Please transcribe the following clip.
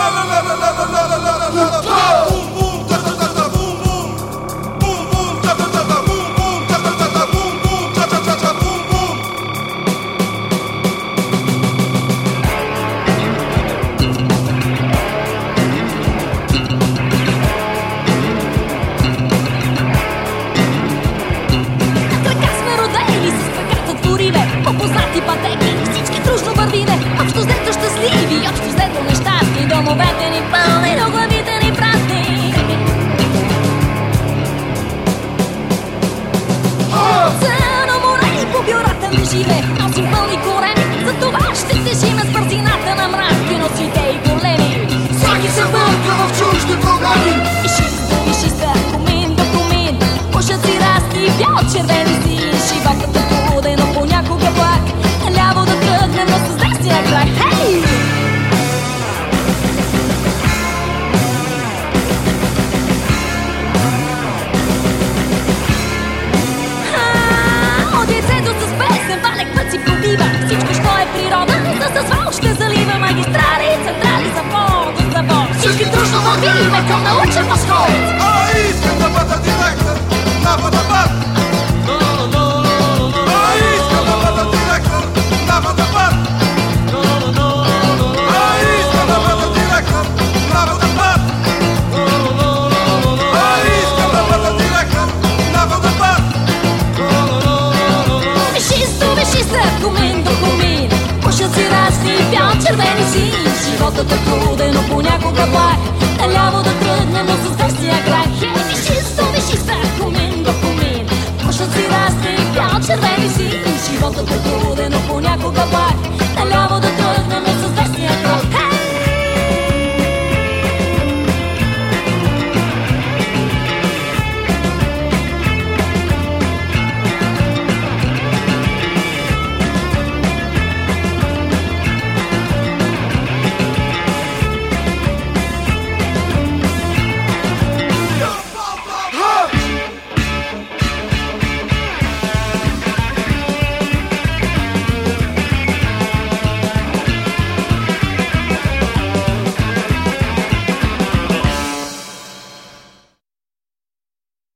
Yeah. Ми живе Носим пълни кореми, за това ще тежиме с бързината на мразки Носите и големи. Всеки се върка в чужди програми и шиста, и шиста, комин до комин Пушат си расти, бял червени си Животът пробива Всичко, що е природа, с асфалт ще залива Магистрали, централи, завод, завод Всички дружно вървиме към научен възход Животът е труден, но понякога плак Наляво да тръгнем, но с десния крак Хей, вишисто, вишиста, комин до комин Пушат си разни, бял, червени си. Животът е труден, но